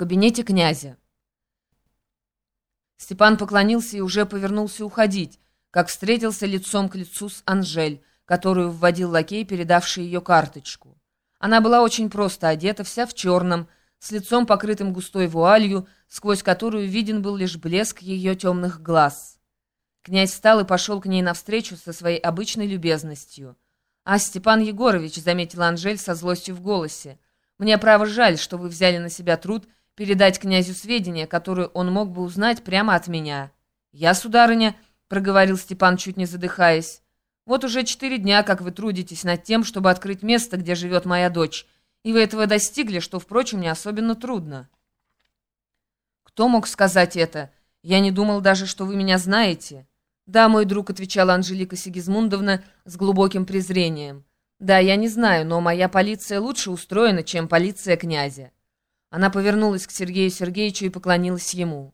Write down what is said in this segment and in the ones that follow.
кабинете князя. Степан поклонился и уже повернулся уходить, как встретился лицом к лицу с Анжель, которую вводил лакей, передавший ее карточку. Она была очень просто одета, вся в черном, с лицом покрытым густой вуалью, сквозь которую виден был лишь блеск ее темных глаз. Князь встал и пошел к ней навстречу со своей обычной любезностью. «А, Степан Егорович», — заметила Анжель со злостью в голосе, — «мне право жаль, что вы взяли на себя труд передать князю сведения, которые он мог бы узнать прямо от меня». «Я, сударыня», — проговорил Степан, чуть не задыхаясь, — «вот уже четыре дня, как вы трудитесь над тем, чтобы открыть место, где живет моя дочь, и вы этого достигли, что, впрочем, не особенно трудно». «Кто мог сказать это? Я не думал даже, что вы меня знаете». «Да, мой друг», — отвечала Анжелика Сигизмундовна с глубоким презрением. «Да, я не знаю, но моя полиция лучше устроена, чем полиция князя». Она повернулась к Сергею Сергеевичу и поклонилась ему.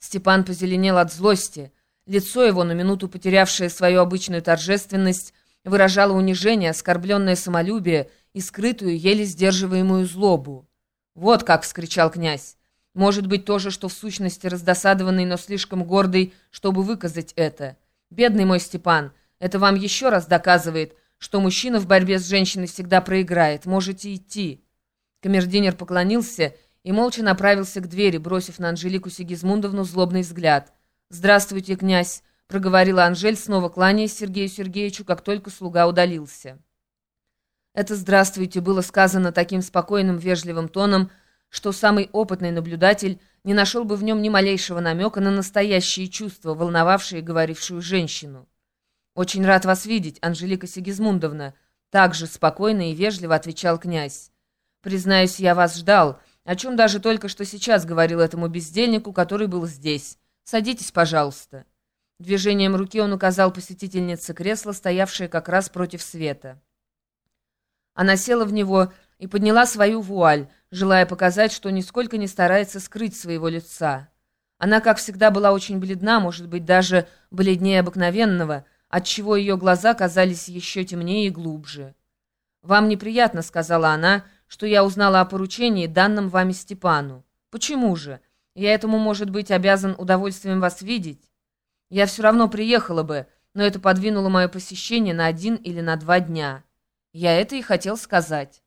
Степан позеленел от злости. Лицо его, на минуту потерявшее свою обычную торжественность, выражало унижение, оскорбленное самолюбие и скрытую, еле сдерживаемую злобу. «Вот как!» — вскричал князь. Может быть, тоже, что в сущности раздосадованный, но слишком гордый, чтобы выказать это. Бедный мой Степан, это вам еще раз доказывает, что мужчина в борьбе с женщиной всегда проиграет. Можете идти». Камердинер поклонился и молча направился к двери, бросив на Анжелику Сигизмундовну злобный взгляд. «Здравствуйте, князь», — проговорила Анжель, снова кланяясь Сергею Сергеевичу, как только слуга удалился. Это «здравствуйте» было сказано таким спокойным, вежливым тоном, — что самый опытный наблюдатель не нашел бы в нем ни малейшего намека на настоящие чувства, волновавшие говорившую женщину. «Очень рад вас видеть, Анжелика Сигизмундовна», — также спокойно и вежливо отвечал князь. «Признаюсь, я вас ждал, о чем даже только что сейчас говорил этому бездельнику, который был здесь. Садитесь, пожалуйста». Движением руки он указал посетительнице кресло, стоявшее как раз против света. Она села в него и подняла свою вуаль, желая показать, что нисколько не старается скрыть своего лица. Она, как всегда, была очень бледна, может быть, даже бледнее обыкновенного, отчего ее глаза казались еще темнее и глубже. «Вам неприятно», — сказала она, — «что я узнала о поручении, данном вами Степану. Почему же? Я этому, может быть, обязан удовольствием вас видеть? Я все равно приехала бы, но это подвинуло мое посещение на один или на два дня. Я это и хотел сказать».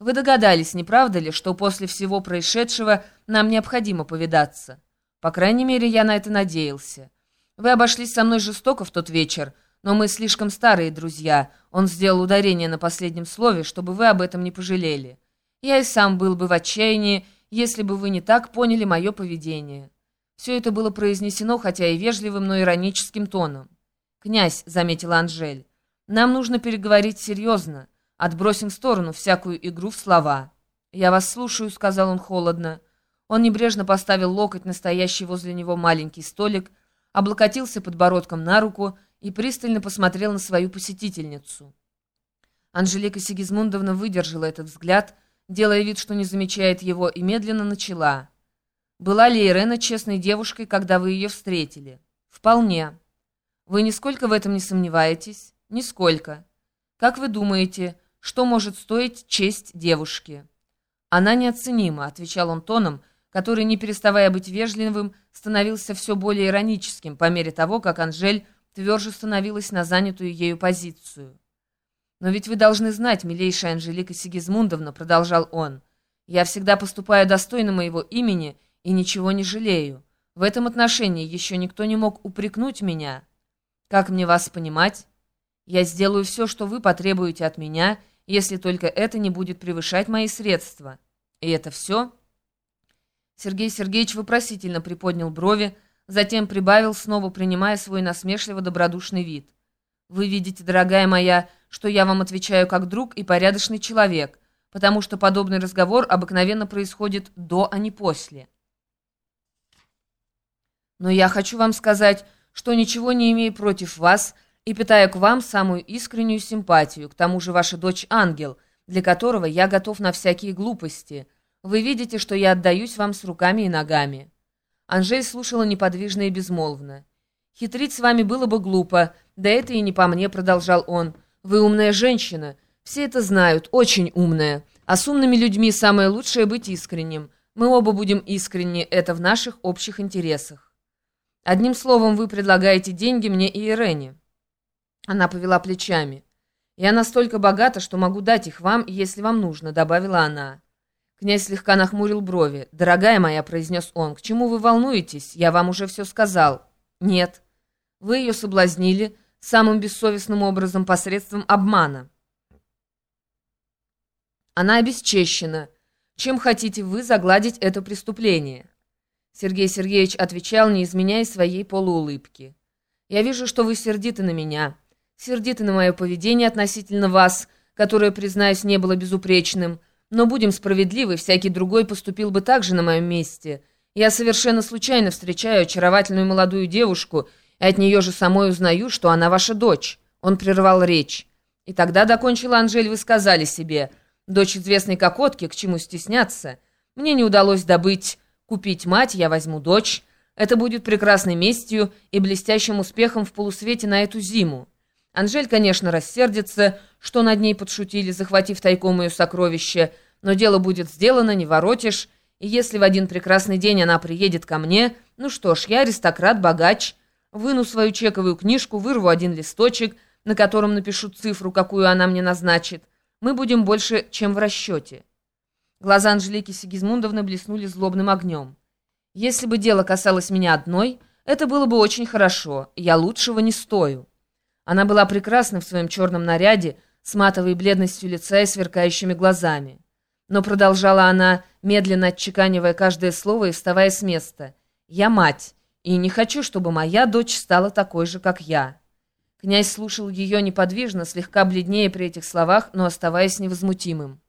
Вы догадались, не правда ли, что после всего происшедшего нам необходимо повидаться? По крайней мере, я на это надеялся. Вы обошлись со мной жестоко в тот вечер, но мы слишком старые друзья. Он сделал ударение на последнем слове, чтобы вы об этом не пожалели. Я и сам был бы в отчаянии, если бы вы не так поняли мое поведение. Все это было произнесено, хотя и вежливым, но ироническим тоном. «Князь», — заметила Анжель, — «нам нужно переговорить серьезно. Отбросим в сторону всякую игру в слова. «Я вас слушаю», — сказал он холодно. Он небрежно поставил локоть на стоящий возле него маленький столик, облокотился подбородком на руку и пристально посмотрел на свою посетительницу. Анжелика Сигизмундовна выдержала этот взгляд, делая вид, что не замечает его, и медленно начала. «Была ли Ирена честной девушкой, когда вы ее встретили?» «Вполне». «Вы нисколько в этом не сомневаетесь?» «Нисколько». «Как вы думаете, что может стоить честь девушки. «Она неоценима», — отвечал он тоном, который, не переставая быть вежливым, становился все более ироническим по мере того, как Анжель тверже становилась на занятую ею позицию. «Но ведь вы должны знать, милейшая Анжелика Сигизмундовна», — продолжал он, «я всегда поступаю достойно моего имени и ничего не жалею. В этом отношении еще никто не мог упрекнуть меня. Как мне вас понимать? Я сделаю все, что вы потребуете от меня, — если только это не будет превышать мои средства. И это все?» Сергей Сергеевич вопросительно приподнял брови, затем прибавил, снова принимая свой насмешливо-добродушный вид. «Вы видите, дорогая моя, что я вам отвечаю как друг и порядочный человек, потому что подобный разговор обыкновенно происходит до, а не после. Но я хочу вам сказать, что ничего не имею против вас, — и питаю к вам самую искреннюю симпатию. К тому же ваша дочь ангел, для которого я готов на всякие глупости. Вы видите, что я отдаюсь вам с руками и ногами». Анжель слушала неподвижно и безмолвно. «Хитрить с вами было бы глупо, да это и не по мне», — продолжал он. «Вы умная женщина. Все это знают, очень умная. А с умными людьми самое лучшее быть искренним. Мы оба будем искренни, это в наших общих интересах. Одним словом, вы предлагаете деньги мне и Ирене». Она повела плечами. «Я настолько богата, что могу дать их вам, если вам нужно», — добавила она. Князь слегка нахмурил брови. «Дорогая моя», — произнес он, — «к чему вы волнуетесь? Я вам уже все сказал». «Нет. Вы ее соблазнили самым бессовестным образом посредством обмана». «Она обесчещена. Чем хотите вы загладить это преступление?» Сергей Сергеевич отвечал, не изменяя своей полуулыбки. «Я вижу, что вы сердиты на меня, сердиты на мое поведение относительно вас, которое, признаюсь, не было безупречным». Но будем справедливы, всякий другой поступил бы так же на моем месте. Я совершенно случайно встречаю очаровательную молодую девушку, и от нее же самой узнаю, что она ваша дочь». Он прервал речь. И тогда, докончила Анжель, вы сказали себе, «Дочь известной кокотки, к чему стесняться? Мне не удалось добыть, купить мать, я возьму дочь. Это будет прекрасной местью и блестящим успехом в полусвете на эту зиму». Анжель, конечно, рассердится, что над ней подшутили, захватив тайком ее сокровище, но дело будет сделано, не воротишь, и если в один прекрасный день она приедет ко мне, ну что ж, я аристократ, богач, выну свою чековую книжку, вырву один листочек, на котором напишу цифру, какую она мне назначит. Мы будем больше, чем в расчете». Глаза Анжелики Сигизмундовны блеснули злобным огнем. «Если бы дело касалось меня одной, это было бы очень хорошо. Я лучшего не стою». Она была прекрасна в своем черном наряде, с матовой бледностью лица и сверкающими глазами. Но продолжала она, медленно отчеканивая каждое слово и вставая с места. «Я мать, и не хочу, чтобы моя дочь стала такой же, как я». Князь слушал ее неподвижно, слегка бледнее при этих словах, но оставаясь невозмутимым.